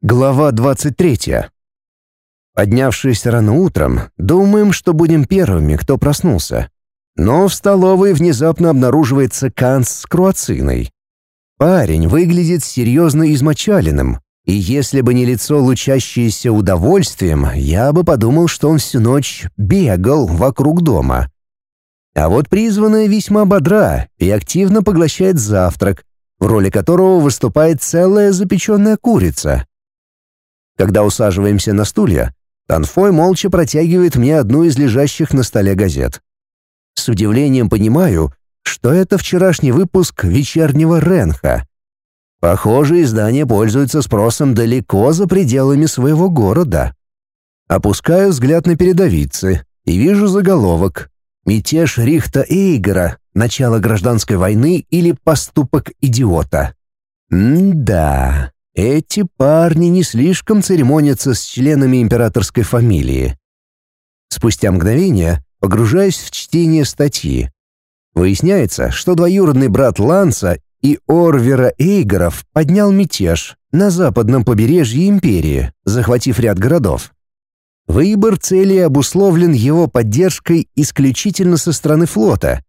Глава 23. Поднявшись рано утром, думаем, что будем первыми, кто проснулся. Но в столовой внезапно обнаруживается Канц с круациной. Парень выглядит серьезно измочаленным, и если бы не лицо, лучащееся удовольствием, я бы подумал, что он всю ночь бегал вокруг дома. А вот призванная весьма бодра и активно поглощает завтрак, в роли которого выступает целая запеченная курица. Когда усаживаемся на стулья, Танфой молча протягивает мне одну из лежащих на столе газет. С удивлением понимаю, что это вчерашний выпуск «Вечернего Ренха». Похоже, издание пользуется спросом далеко за пределами своего города. Опускаю взгляд на передовицы и вижу заголовок «Мятеж Рихта Эйгера. Начало гражданской войны или поступок идиота». М-да. Эти парни не слишком церемонятся с членами императорской фамилии. Спустя мгновение погружаюсь в чтение статьи. Выясняется, что двоюродный брат Ланса и Орвера Эйгоров поднял мятеж на западном побережье империи, захватив ряд городов. Выбор цели обусловлен его поддержкой исключительно со стороны флота,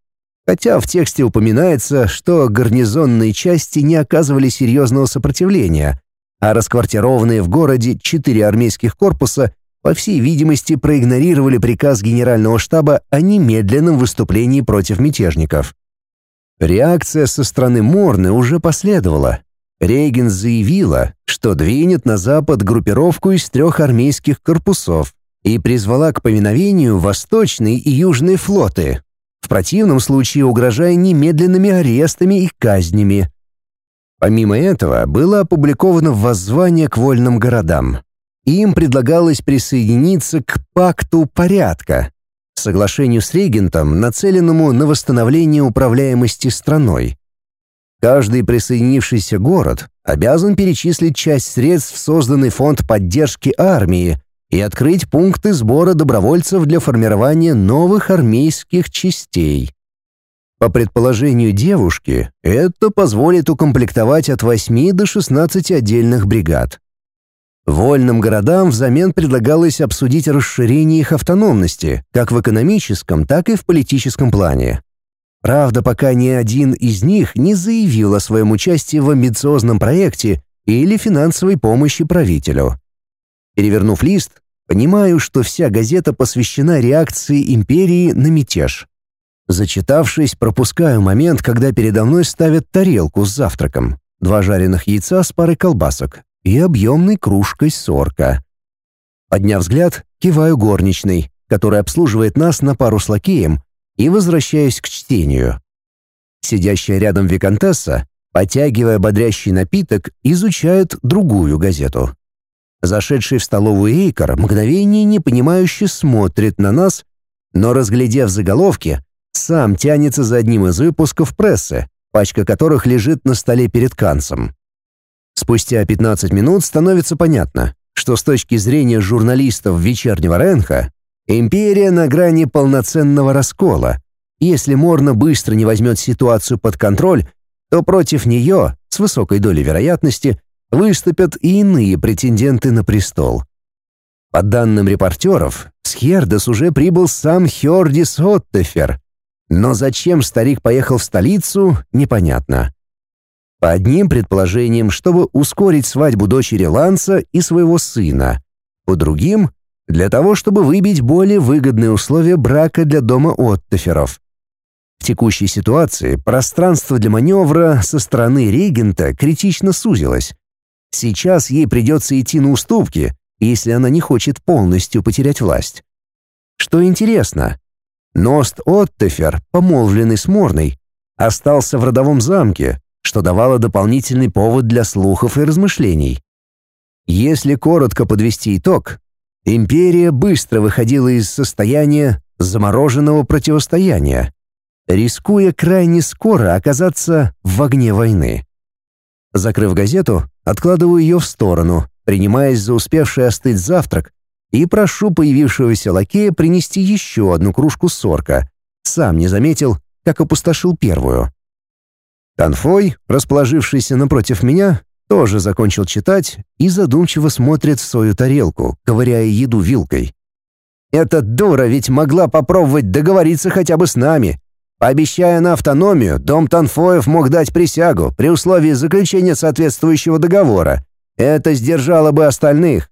хотя в тексте упоминается, что гарнизонные части не оказывали серьезного сопротивления, а расквартированные в городе четыре армейских корпуса, по всей видимости, проигнорировали приказ генерального штаба о немедленном выступлении против мятежников. Реакция со стороны Морны уже последовала. Рейген заявила, что двинет на запад группировку из трех армейских корпусов и призвала к поминовению Восточный и Южный флоты, в противном случае угрожая немедленными арестами и казнями. Помимо этого, было опубликовано воззвание к вольным городам. Им предлагалось присоединиться к пакту порядка, соглашению с регентом, нацеленному на восстановление управляемости страной. Каждый присоединившийся город обязан перечислить часть средств в созданный фонд поддержки армии и открыть пункты сбора добровольцев для формирования новых армейских частей. По предположению девушки, это позволит укомплектовать от 8 до 16 отдельных бригад. Вольным городам взамен предлагалось обсудить расширение их автономности, как в экономическом, так и в политическом плане. Правда, пока ни один из них не заявил о своем участии в амбициозном проекте или финансовой помощи правителю. Перевернув лист, понимаю, что вся газета посвящена реакции империи на мятеж. Зачитавшись, пропускаю момент, когда передо мной ставят тарелку с завтраком, два жареных яйца с парой колбасок и объемной кружкой сорка. Подняв взгляд, киваю горничной, которая обслуживает нас на пару с лакеем, и возвращаюсь к чтению. Сидящая рядом виконтесса, потягивая бодрящий напиток, изучает другую газету. Зашедший в столовую Эйкор мгновение непонимающе смотрит на нас, но, разглядев заголовки, сам тянется за одним из выпусков прессы, пачка которых лежит на столе перед Канцем. Спустя 15 минут становится понятно, что с точки зрения журналистов «Вечернего Ренха» империя на грани полноценного раскола. Если Морна быстро не возьмет ситуацию под контроль, то против нее, с высокой долей вероятности, выступят и иные претенденты на престол. По данным репортеров, с Хердес уже прибыл сам Хердис Оттефер, но зачем старик поехал в столицу, непонятно. По одним предположениям, чтобы ускорить свадьбу дочери Ланса и своего сына. По другим — для того, чтобы выбить более выгодные условия брака для дома Оттеферов. В текущей ситуации пространство для маневра со стороны регента критично сузилось. Сейчас ей придется идти на уступки, если она не хочет полностью потерять власть. Что интересно, Ност Оттефер, помолвленный с Морной, остался в родовом замке, что давало дополнительный повод для слухов и размышлений. Если коротко подвести итог, империя быстро выходила из состояния замороженного противостояния, рискуя крайне скоро оказаться в огне войны. Закрыв газету, откладываю ее в сторону, принимаясь за успевший остыть завтрак, и прошу появившегося лакея принести еще одну кружку сорка. Сам не заметил, как опустошил первую. Танфой, расположившийся напротив меня, тоже закончил читать и задумчиво смотрит в свою тарелку, ковыряя еду вилкой. «Эта дура ведь могла попробовать договориться хотя бы с нами. Пообещая на автономию, дом Танфоев мог дать присягу при условии заключения соответствующего договора. Это сдержало бы остальных».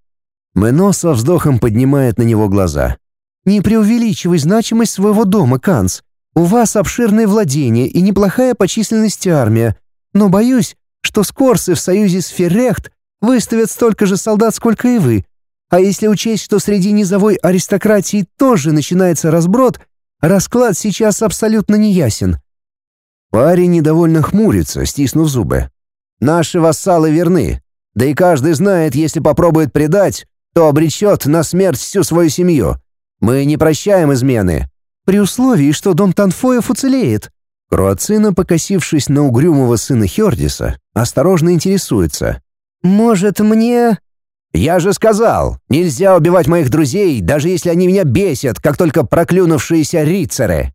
Мэно со вздохом поднимает на него глаза. «Не преувеличивай значимость своего дома, Канц. У вас обширные владения и неплохая по численности армия. Но боюсь, что скорсы в союзе с Феррехт выставят столько же солдат, сколько и вы. А если учесть, что среди низовой аристократии тоже начинается разброд, расклад сейчас абсолютно неясен. Парень недовольно хмурится, стиснув зубы. Наши вассалы верны. Да и каждый знает, если попробует предать, то обречет на смерть всю свою семью. Мы не прощаем измены. При условии, что дом Танфоев уцелеет. Круацина, покосившись на угрюмого сына Хердиса, осторожно интересуется. «Может, мне...» «Я же сказал, нельзя убивать моих друзей, даже если они меня бесят, как только проклюнувшиеся рицары!»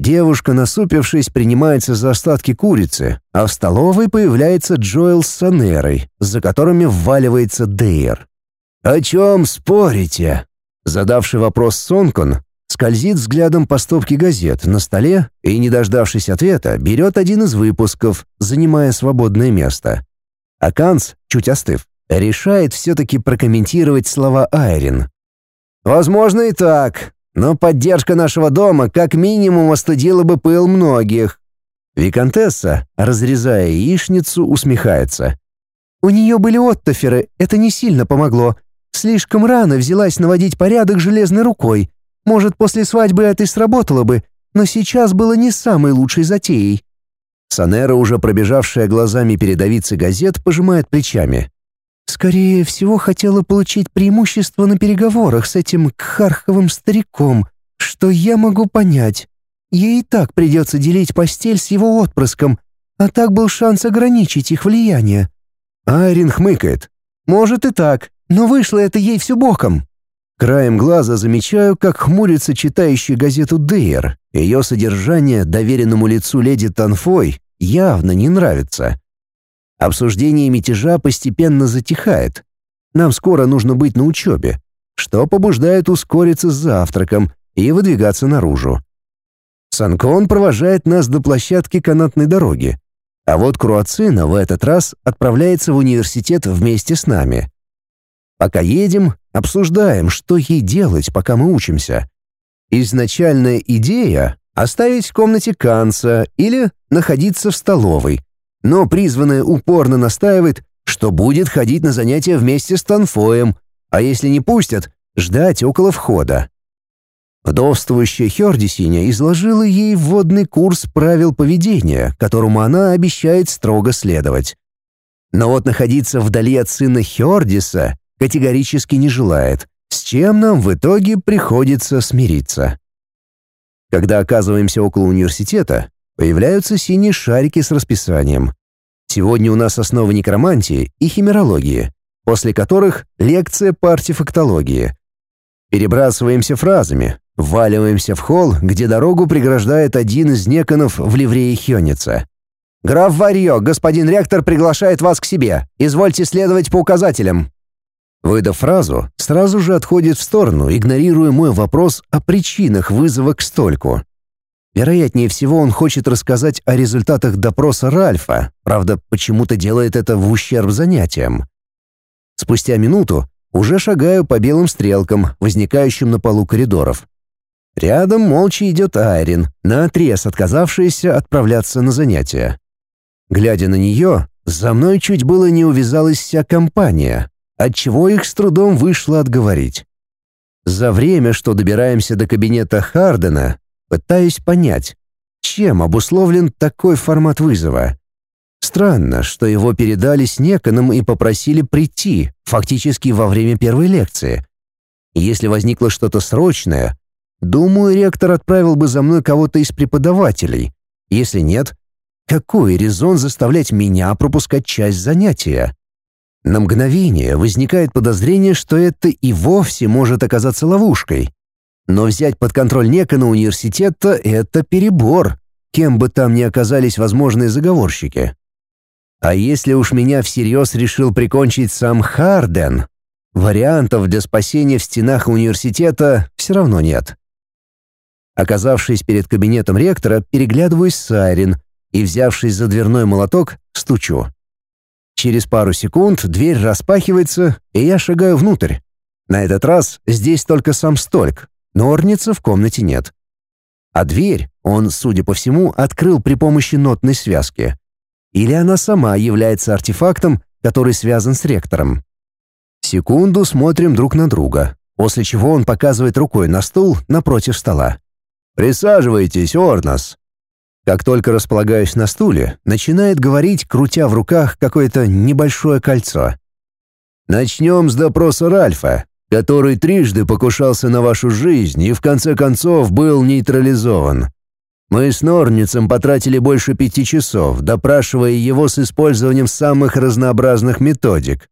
Девушка, насупившись, принимается за остатки курицы, а в столовой появляется Джоэл с Санерой, за которыми вваливается Дейр. «О чем спорите?» Задавший вопрос Сонкон скользит взглядом по стопке газет на столе и, не дождавшись ответа, берет один из выпусков, занимая свободное место. А Канц, чуть остыв, решает все-таки прокомментировать слова Айрин. «Возможно и так, но поддержка нашего дома как минимум остудила бы пыл многих». Викантесса, разрезая яичницу, усмехается. «У нее были оттоферы, это не сильно помогло. Слишком рано взялась наводить порядок железной рукой, может, после свадьбы это и сработало бы, но сейчас было не самой лучшей затеей. Санера, уже пробежавшая глазами передовицы газет, пожимает плечами. Скорее всего, хотела получить преимущество на переговорах с этим кхарховым стариком, что я могу понять. Ей и так придется делить постель с его отпрыском, а так был шанс ограничить их влияние. Айрин хмыкает. Может и так, но вышло это ей все боком. Краем глаза замечаю, как хмурится читающий газету Дейр. Ее содержание доверенному лицу леди Танфой явно не нравится. Обсуждение мятежа постепенно затихает. Нам скоро нужно быть на учебе, что побуждает ускориться с завтраком и выдвигаться наружу. Санкон провожает нас до площадки канатной дороги, а вот Круацина в этот раз отправляется в университет вместе с нами. Пока едем, обсуждаем, что ей делать, пока мы учимся. Изначальная идея — оставить в комнате Канца или находиться в столовой, но призванная упорно настаивает, что будет ходить на занятия вместе с Танфоем, а если не пустят, ждать около входа. Вдовствующая Хердисиня изложила ей вводный курс правил поведения, которому она обещает строго следовать. Но вот находиться вдали от сына Хердиса категорически не желает, с чем нам в итоге приходится смириться. Когда оказываемся около университета, появляются синие шарики с расписанием. Сегодня у нас основы некромантии и химерологии, после которых лекция по артефактологии. Перебрасываемся фразами, вваливаемся в холл, где дорогу преграждает один из неконов в ливрее Хёница. «Граф Варьё, господин ректор приглашает вас к себе. Извольте следовать по указателям». Выдав фразу, сразу же отходит в сторону, игнорируя мой вопрос о причинах вызова к стольку. Вероятнее всего, он хочет рассказать о результатах допроса Ральфа, правда, почему-то делает это в ущерб занятиям. Спустя минуту уже шагаю по белым стрелкам, возникающим на полу коридоров. Рядом молча идет Айрин, наотрез отказавшаяся отправляться на занятия. Глядя на нее, за мной чуть было не увязалась вся компания, отчего их с трудом вышло отговорить. За время, что добираемся до кабинета Хардена, пытаюсь понять, чем обусловлен такой формат вызова. Странно, что его передали с Неконом и попросили прийти, фактически во время первой лекции. Если возникло что-то срочное, думаю, ректор отправил бы за мной кого-то из преподавателей. Если нет, какой резон заставлять меня пропускать часть занятия? На мгновение возникает подозрение, что это и вовсе может оказаться ловушкой. Но взять под контроль Некона университета — это перебор, кем бы там ни оказались возможные заговорщики. А если уж меня всерьез решил прикончить сам Харден, вариантов для спасения в стенах университета все равно нет. Оказавшись перед кабинетом ректора, переглядываюсь с Айрин и, взявшись за дверной молоток, стучу. Через пару секунд дверь распахивается, и я шагаю внутрь. На этот раз здесь только сам стольк, но орница в комнате нет. А дверь он, судя по всему, открыл при помощи нотной связки. Или она сама является артефактом, который связан с ректором. Секунду смотрим друг на друга, после чего он показывает рукой на стул напротив стола. «Присаживайтесь, Орнос!» Как только располагаюсь на стуле, начинает говорить, крутя в руках какое-то небольшое кольцо. «Начнем с допроса Ральфа, который трижды покушался на вашу жизнь и в конце концов был нейтрализован. Мы с Норницем потратили больше пяти часов, допрашивая его с использованием самых разнообразных методик.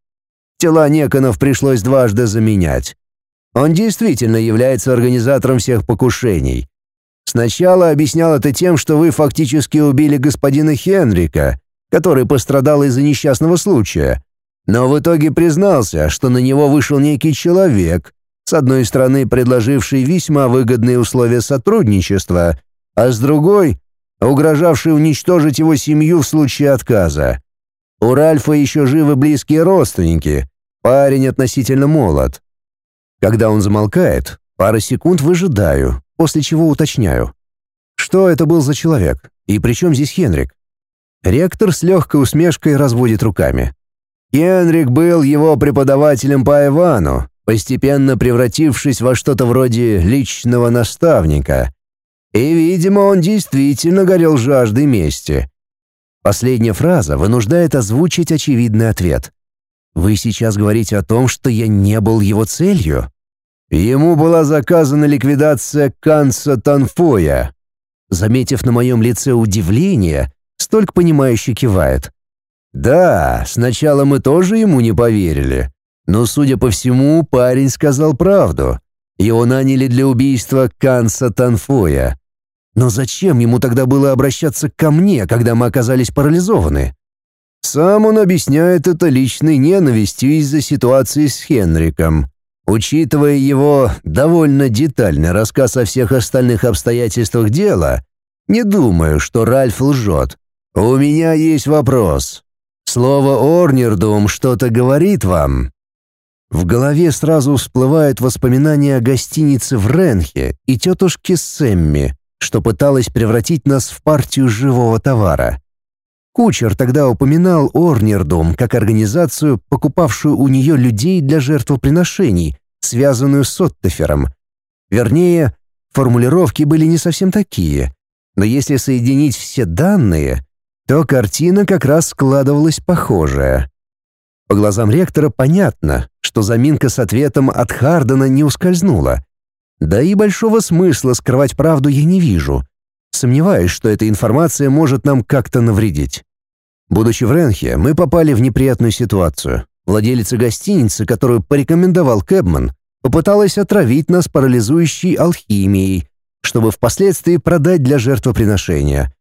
Тела Неконов пришлось дважды заменять. Он действительно является организатором всех покушений. Сначала объяснял это тем, что вы фактически убили господина Хенрика, который пострадал из-за несчастного случая. Но в итоге признался, что на него вышел некий человек, с одной стороны предложивший весьма выгодные условия сотрудничества, а с другой — угрожавший уничтожить его семью в случае отказа. У Ральфа еще живы близкие родственники. Парень относительно молод. Когда он замолкает, пару секунд выжидаю, после чего уточняю. Что это был за человек? И при чем здесь Хенрик? Ректор с легкой усмешкой разводит руками. Хенрик был его преподавателем по Ивану, постепенно превратившись во что-то вроде личного наставника. И, видимо, он действительно горел жаждой мести. Последняя фраза вынуждает озвучить очевидный ответ. «Вы сейчас говорите о том, что я не был его целью?» Ему была заказана ликвидация Канца Танфоя. Заметив на моем лице удивление, столько понимающе кивает. «Да, сначала мы тоже ему не поверили. Но, судя по всему, парень сказал правду. Его наняли для убийства Канца Танфоя. Но зачем ему тогда было обращаться ко мне, когда мы оказались парализованы? Сам он объясняет это личной ненавистью из-за ситуации с Хенриком. Учитывая его довольно детальный рассказ о всех остальных обстоятельствах дела, не думаю, что Ральф лжет. У меня есть вопрос. Слово «Орнердум» что-то говорит вам? В голове сразу всплывают воспоминания о гостинице в Ренхе и тетушке Сэмми, что пыталась превратить нас в партию живого товара. Кучер тогда упоминал Орнердом как организацию, покупавшую у нее людей для жертвоприношений, связанную с Оттефером. Вернее, формулировки были не совсем такие, но если соединить все данные, то картина как раз складывалась похожая. По глазам ректора понятно, что заминка с ответом от Хардена не ускользнула. Да и большого смысла скрывать правду я не вижу. Сомневаюсь, что эта информация может нам как-то навредить. Будучи в Ренхе, мы попали в неприятную ситуацию. Владелица гостиницы, которую порекомендовал Кэбман, попыталась отравить нас парализующей алхимией, чтобы впоследствии продать для жертвоприношения.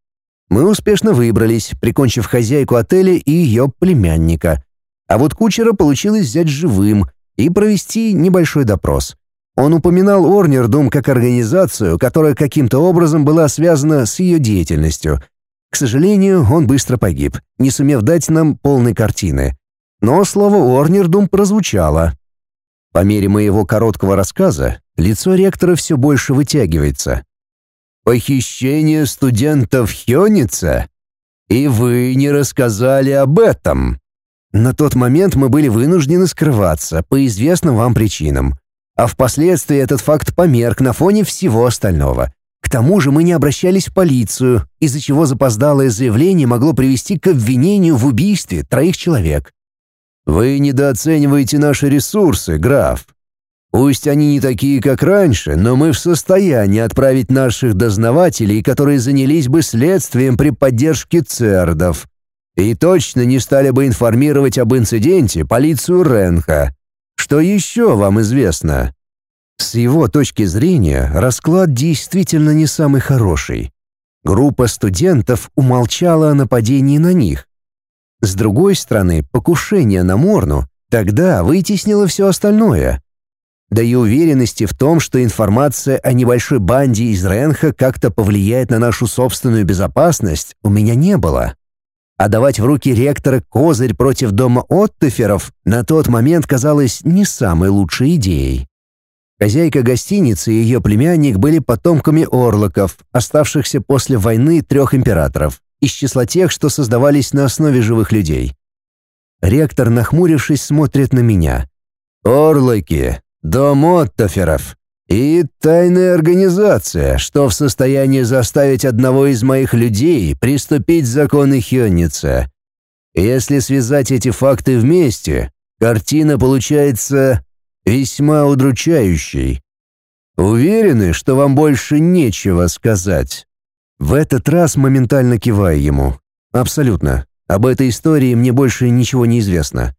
Мы успешно выбрались, прикончив хозяйку отеля и ее племянника. А вот кучера получилось взять живым и провести небольшой допрос. Он упоминал Орнердум как организацию, которая каким-то образом была связана с ее деятельностью. К сожалению, он быстро погиб, не сумев дать нам полной картины. Но слово Орнердум прозвучало. По мере моего короткого рассказа лицо ректора все больше вытягивается. «Похищение студентов Хёница? И вы не рассказали об этом?» На тот момент мы были вынуждены скрываться по известным вам причинам. А впоследствии этот факт померк на фоне всего остального. К тому же мы не обращались в полицию, из-за чего запоздалое заявление могло привести к обвинению в убийстве троих человек. «Вы недооцениваете наши ресурсы, граф. Пусть они не такие, как раньше, но мы в состоянии отправить наших дознавателей, которые занялись бы следствием при поддержке цердов, и точно не стали бы информировать об инциденте полицию Ренха. Что еще вам известно? С его точки зрения, расклад действительно не самый хороший. Группа студентов умолчала о нападении на них. С другой стороны, покушение на Морну тогда вытеснило все остальное. Да и уверенности в том, что информация о небольшой банде из Ренха как-то повлияет на нашу собственную безопасность, у меня не было. А давать в руки ректора козырь против дома Оттеферов на тот момент казалось не самой лучшей идеей. Хозяйка гостиницы и ее племянник были потомками орлоков, оставшихся после войны трех императоров, из числа тех, что создавались на основе живых людей. Ректор, нахмурившись, смотрит на меня. «Орлоки, дом Оттоферов и тайная организация, что в состоянии заставить одного из моих людей приступить законы Хённица. Если связать эти факты вместе, картина получается весьма удручающей. Уверены, что вам больше нечего сказать?» В этот раз моментально киваю ему. «Абсолютно. Об этой истории мне больше ничего не известно».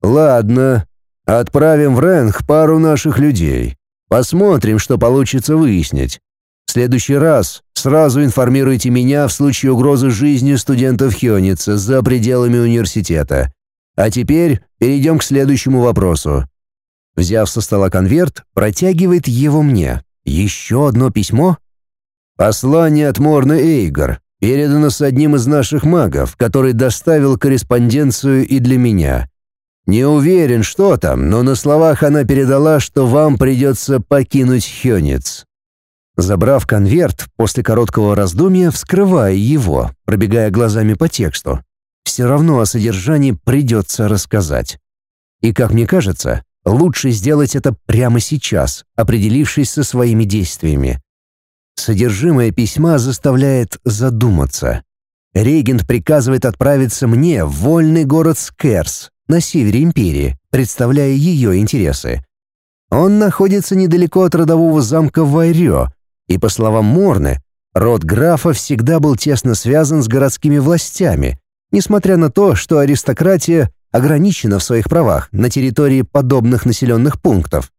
«Ладно. Отправим в Рэнг пару наших людей. Посмотрим, что получится выяснить. В следующий раз сразу информируйте меня в случае угрозы жизни студентов Хёница за пределами университета. А теперь перейдем к следующему вопросу. Взяв со стола конверт, протягивает его мне. Еще одно письмо? Послание от Морна Эйгор. Передано с одним из наших магов, который доставил корреспонденцию и для меня. Не уверен, что там, но на словах она передала, что вам придется покинуть Хёнец. Забрав конверт, после короткого раздумья вскрывая его, пробегая глазами по тексту. Все равно о содержании придется рассказать. И, как мне кажется, Лучше сделать это прямо сейчас, определившись со своими действиями. Содержимое письма заставляет задуматься. Регент приказывает отправиться мне в вольный город Скерс на севере империи, представляя ее интересы. Он находится недалеко от родового замка Вайрё, и, по словам Морны, род графа всегда был тесно связан с городскими властями, несмотря на то, что аристократия ограничена в своих правах на территории подобных населенных пунктов.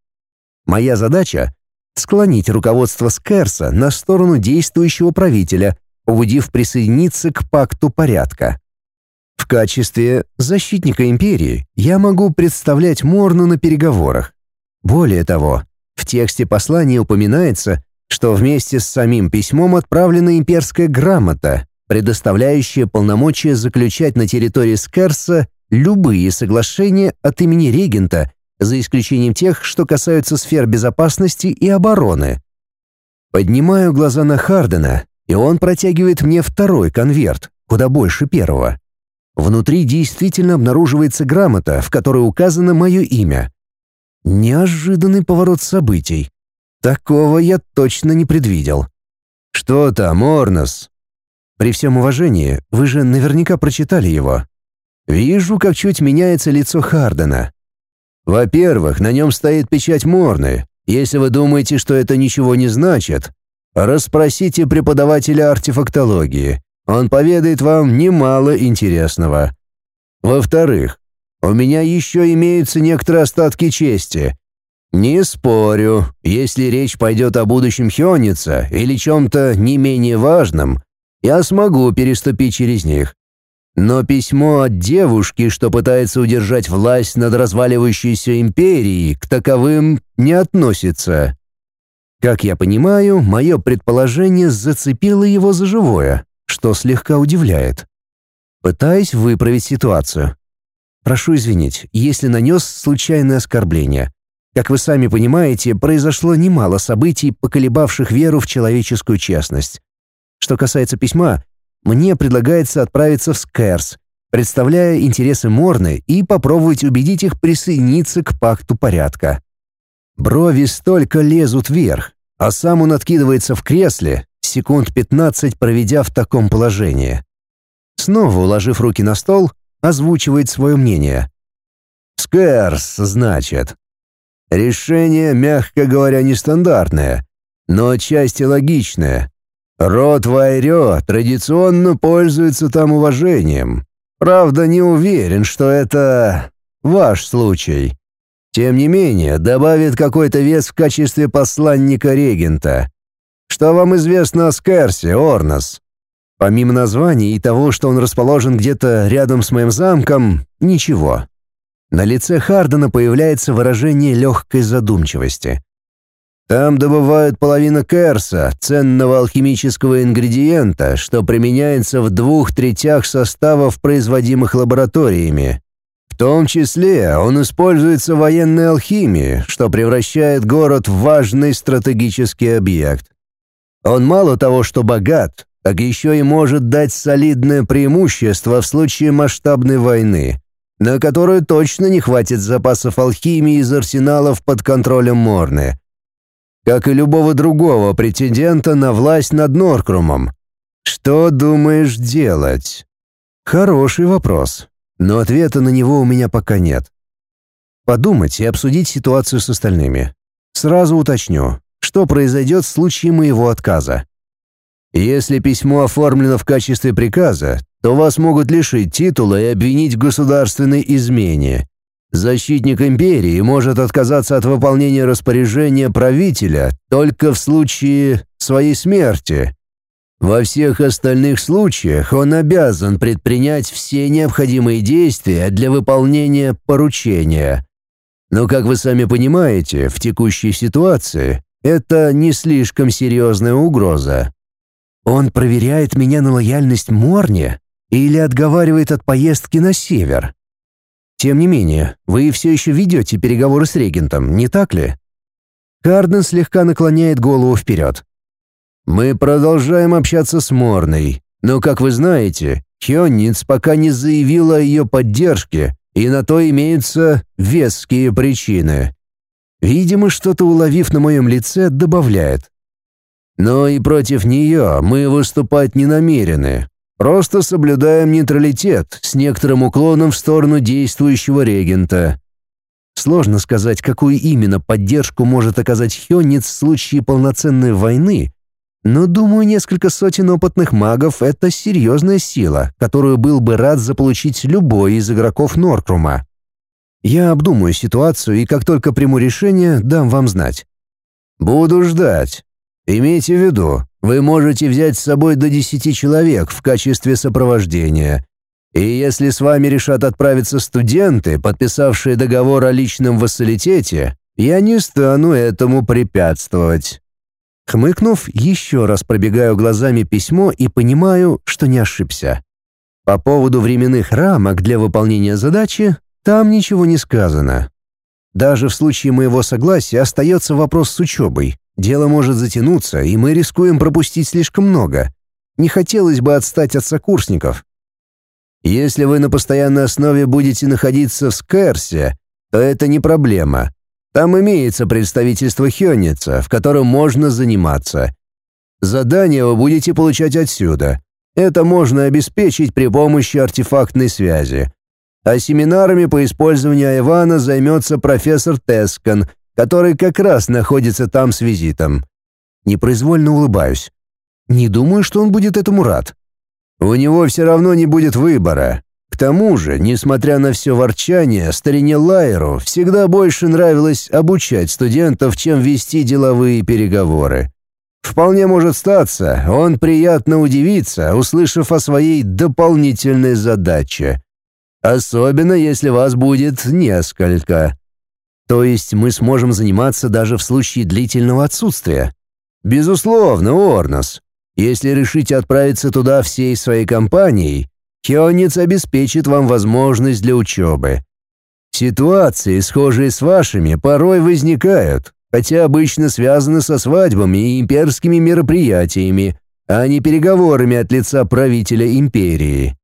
Моя задача — склонить руководство Скерса на сторону действующего правителя, убедив присоединиться к пакту порядка. В качестве защитника империи я могу представлять Морну на переговорах. Более того, в тексте послания упоминается, что вместе с самим письмом отправлена имперская грамота, предоставляющая полномочия заключать на территории Скерса любые соглашения от имени регента, за исключением тех, что касаются сфер безопасности и обороны. Поднимаю глаза на Хардена, и он протягивает мне второй конверт, куда больше первого. Внутри действительно обнаруживается грамота, в которой указано мое имя. Неожиданный поворот событий. Такого я точно не предвидел. «Что там, Орнос?» «При всем уважении, вы же наверняка прочитали его. Вижу, как чуть меняется лицо Хардена. Во-первых, на нем стоит печать Морны. Если вы думаете, что это ничего не значит, расспросите преподавателя артефактологии. Он поведает вам немало интересного. Во-вторых, у меня еще имеются некоторые остатки чести. Не спорю, если речь пойдет о будущем Хёница или чем-то не менее важном, я смогу переступить через них. Но письмо от девушки, что пытается удержать власть над разваливающейся империей, к таковым не относится. Как я понимаю, мое предположение зацепило его за живое, что слегка удивляет. Пытаюсь выправить ситуацию. Прошу извинить, если нанес случайное оскорбление. Как вы сами понимаете, произошло немало событий, поколебавших веру в человеческую честность. Что касается письма, мне предлагается отправиться в Скэрс, представляя интересы Морны и попробовать убедить их присоединиться к пакту порядка. Брови столько лезут вверх, а сам он откидывается в кресле, секунд 15 проведя в таком положении. Снова уложив руки на стол, озвучивает свое мнение. «Скэрс, значит. Решение, мягко говоря, нестандартное, но отчасти логичное. Род Вайрё традиционно пользуется там уважением. Правда, не уверен, что это ваш случай. Тем не менее, добавит какой-то вес в качестве посланника регента. Что вам известно о Скерсе, Орнос? Помимо названия и того, что он расположен где-то рядом с моим замком, ничего. На лице Хардена появляется выражение легкой задумчивости. Там добывают половину керса, ценного алхимического ингредиента, что применяется в двух третях составов, производимых лабораториями. В том числе он используется в военной алхимии, что превращает город в важный стратегический объект. Он мало того, что богат, так еще и может дать солидное преимущество в случае масштабной войны, на которую точно не хватит запасов алхимии из арсеналов под контролем Морны, как и любого другого претендента на власть над Норкрумом. Что думаешь делать? Хороший вопрос, но ответа на него у меня пока нет. Подумать и обсудить ситуацию с остальными. Сразу уточню, что произойдет в случае моего отказа. Если письмо оформлено в качестве приказа, то вас могут лишить титула и обвинить в государственной измене. Защитник империи может отказаться от выполнения распоряжения правителя только в случае своей смерти. Во всех остальных случаях он обязан предпринять все необходимые действия для выполнения поручения. Но, как вы сами понимаете, в текущей ситуации это не слишком серьезная угроза. Он проверяет меня на лояльность Морне или отговаривает от поездки на север? Тем не менее, вы все еще ведете переговоры с регентом, не так ли? Карден слегка наклоняет голову вперед. Мы продолжаем общаться с Морной, но, как вы знаете, Хённиц пока не заявила о ее поддержке, и на то имеются веские причины. Видимо, что-то уловив на моем лице, добавляет. Но и против нее мы выступать не намерены. Просто соблюдаем нейтралитет с некоторым уклоном в сторону действующего регента. Сложно сказать, какую именно поддержку может оказать Хённиц в случае полноценной войны, но, думаю, несколько сотен опытных магов — это серьезная сила, которую был бы рад заполучить любой из игроков Норкрума. Я обдумаю ситуацию и как только приму решение, дам вам знать. Буду ждать. Имейте в виду, вы можете взять с собой до 10 человек в качестве сопровождения. И если с вами решат отправиться студенты, подписавшие договор о личном вассалитете, я не стану этому препятствовать. Хмыкнув, еще раз пробегаю глазами письмо и понимаю, что не ошибся. По поводу временных рамок для выполнения задачи там ничего не сказано. Даже в случае моего согласия остается вопрос с учебой. Дело может затянуться, и мы рискуем пропустить слишком много. Не хотелось бы отстать от сокурсников. Если вы на постоянной основе будете находиться в Скерсе, то это не проблема. Там имеется представительство Хённица, в котором можно заниматься. Задания вы будете получать отсюда. Это можно обеспечить при помощи артефактной связи. А семинарами по использованию Айвана займется профессор Тескан, который как раз находится там с визитом. Непроизвольно улыбаюсь. Не думаю, что он будет этому рад. У него все равно не будет выбора. К тому же, несмотря на все ворчание, старине Лайеру всегда больше нравилось обучать студентов, чем вести деловые переговоры. Вполне может статься, он приятно удивится, услышав о своей дополнительной задаче. Особенно, если вас будет несколько. То есть мы сможем заниматься даже в случае длительного отсутствия? Безусловно, Орнос. Если решите отправиться туда всей своей компанией, Хионец обеспечит вам возможность для учебы. Ситуации, схожие с вашими, порой возникают, хотя обычно связаны со свадьбами и имперскими мероприятиями, а не переговорами от лица правителя империи.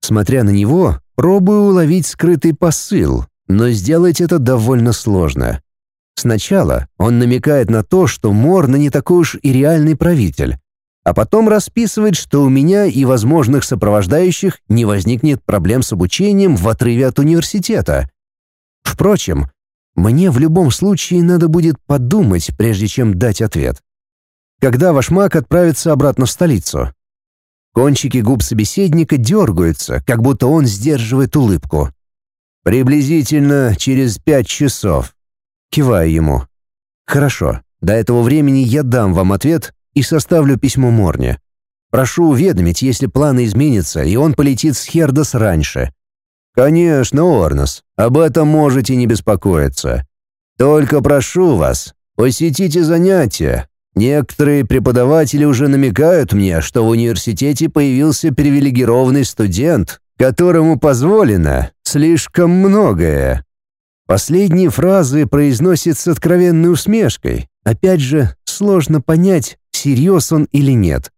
Смотря на него, пробую уловить скрытый посыл, но сделать это довольно сложно. Сначала он намекает на то, что Морна не такой уж и реальный правитель, а потом расписывает, что у меня и возможных сопровождающих не возникнет проблем с обучением в отрыве от университета. Впрочем, мне в любом случае надо будет подумать, прежде чем дать ответ. Когда ваш маг отправится обратно в столицу? Кончики губ собеседника дергаются, как будто он сдерживает улыбку. «Приблизительно через пять часов». Киваю ему. «Хорошо. До этого времени я дам вам ответ и составлю письмо Морне. Прошу уведомить, если планы изменятся, и он полетит с Хердос раньше». «Конечно, Орнос, об этом можете не беспокоиться. Только прошу вас, посетите занятия. Некоторые преподаватели уже намекают мне, что в университете появился привилегированный студент, которому позволено слишком многое». Последние фразы произносит с откровенной усмешкой. Опять же, сложно понять, всерьез он или нет.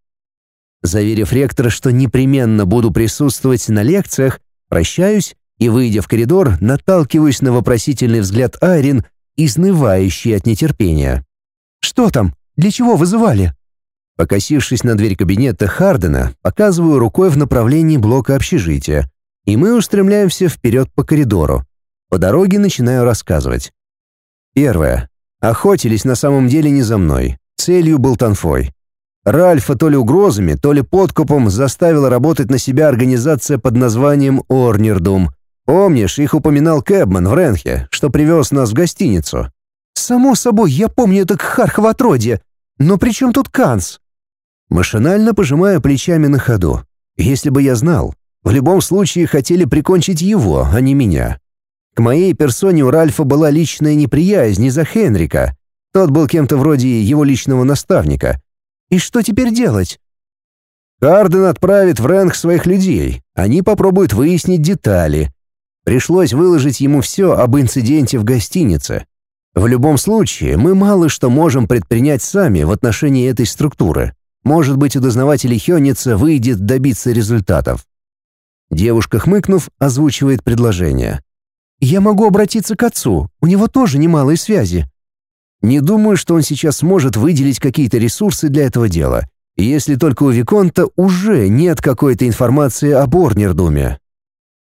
Заверив ректора, что непременно буду присутствовать на лекциях, прощаюсь и, выйдя в коридор, наталкиваюсь на вопросительный взгляд Айрин, изнывающий от нетерпения. «Что там? Для чего вызывали?» Покосившись на дверь кабинета Хардена, показываю рукой в направлении блока общежития, и мы устремляемся вперед по коридору. По дороге начинаю рассказывать. Первое. Охотились на самом деле не за мной. Целью был Танфой. Ральфа то ли угрозами, то ли подкупом заставила работать на себя организация под названием Орнердум. Помнишь, их упоминал Кэбман в Ренхе, что привез нас в гостиницу? «Само собой, я помню это Кхархово отродье. Но при чем тут Канс?» Машинально пожимая плечами на ходу. Если бы я знал, в любом случае хотели прикончить его, а не меня. К моей персоне у Ральфа была личная неприязнь из-за Хенрика. Тот был кем-то вроде его личного наставника. И что теперь делать? Карден отправит в Рэнг своих людей. Они попробуют выяснить детали. Пришлось выложить ему все об инциденте в гостинице. В любом случае, мы мало что можем предпринять сами в отношении этой структуры. Может быть, у дознавателей Хённица выйдет добиться результатов. Девушка, хмыкнув, озвучивает предложение. Я могу обратиться к отцу, у него тоже немалые связи. Не думаю, что он сейчас сможет выделить какие-то ресурсы для этого дела, если только у Виконта уже нет какой-то информации об Орнердуме.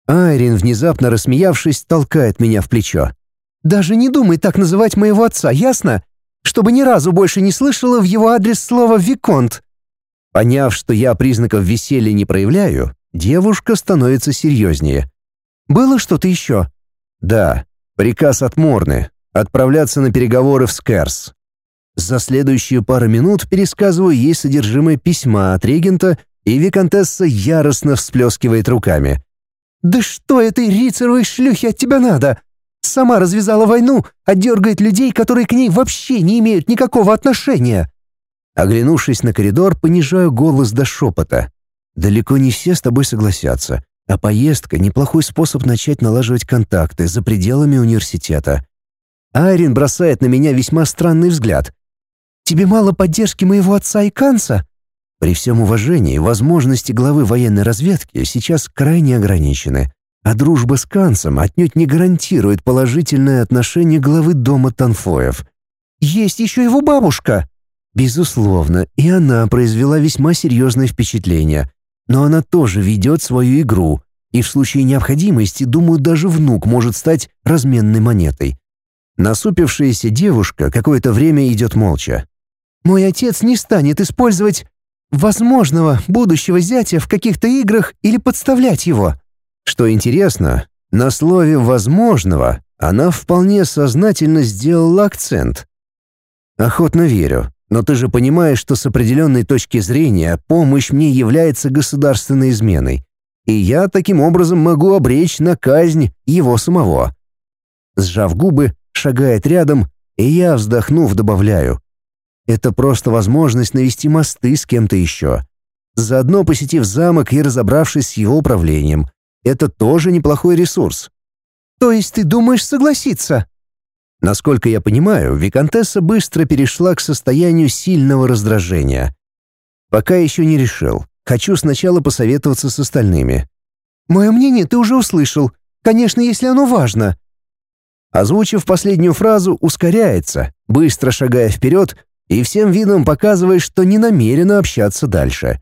Айрин, внезапно рассмеявшись, толкает меня в плечо. «Даже не думай так называть моего отца, ясно? Чтобы ни разу больше не слышала в его адрес слова «Виконт». Поняв, что я признаков веселья не проявляю, девушка становится серьезнее. «Было что-то еще?» Да, приказ от Морны — отправляться на переговоры в Скерс. За следующие пару минут пересказываю ей содержимое письма от регента, и виконтесса яростно всплескивает руками. «Да что этой рицаровой шлюхе от тебя надо? Сама развязала войну, а дергает людей, которые к ней вообще не имеют никакого отношения». Оглянувшись на коридор, понижаю голос до шепота. «Далеко не все с тобой согласятся. А поездка — неплохой способ начать налаживать контакты за пределами университета. Айрин бросает на меня весьма странный взгляд. «Тебе мало поддержки моего отца и Канца?» При всем уважении, возможности главы военной разведки сейчас крайне ограничены, а дружба с Канцем отнюдь не гарантирует положительное отношение главы дома Танфоев. «Есть еще его бабушка!» Безусловно, и она произвела весьма серьезное впечатление, но она тоже ведет свою игру, и в случае необходимости, думаю, даже внук может стать разменной монетой. Насупившаяся девушка какое-то время идет молча. «Мой отец не станет использовать возможного будущего зятя в каких-то играх или подставлять его». Что интересно, на слове «возможного» она вполне сознательно сделала акцент. Охотно верю. Но ты же понимаешь, что с определенной точки зрения помощь мне является государственной изменой, и я таким образом могу обречь на казнь его самого. Сжав губы, шагает рядом, и я, вздохнув, добавляю. Это просто возможность навести мосты с кем-то еще. Заодно посетив замок и разобравшись с его управлением. Это тоже неплохой ресурс. То есть ты думаешь согласиться? Насколько я понимаю, виконтесса быстро перешла к состоянию сильного раздражения. Пока еще не решил. Хочу сначала посоветоваться с остальными. «Мое мнение ты уже услышал. Конечно, если оно важно». Озвучив последнюю фразу, ускоряется, быстро шагая вперед и всем видом показывая, что не намерена общаться дальше.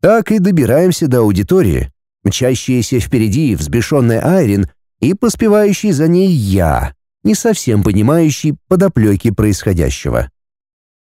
Так и добираемся до аудитории, мчащиеся впереди взбешенная Айрин и поспевающий за ней я не совсем понимающий подоплеки происходящего.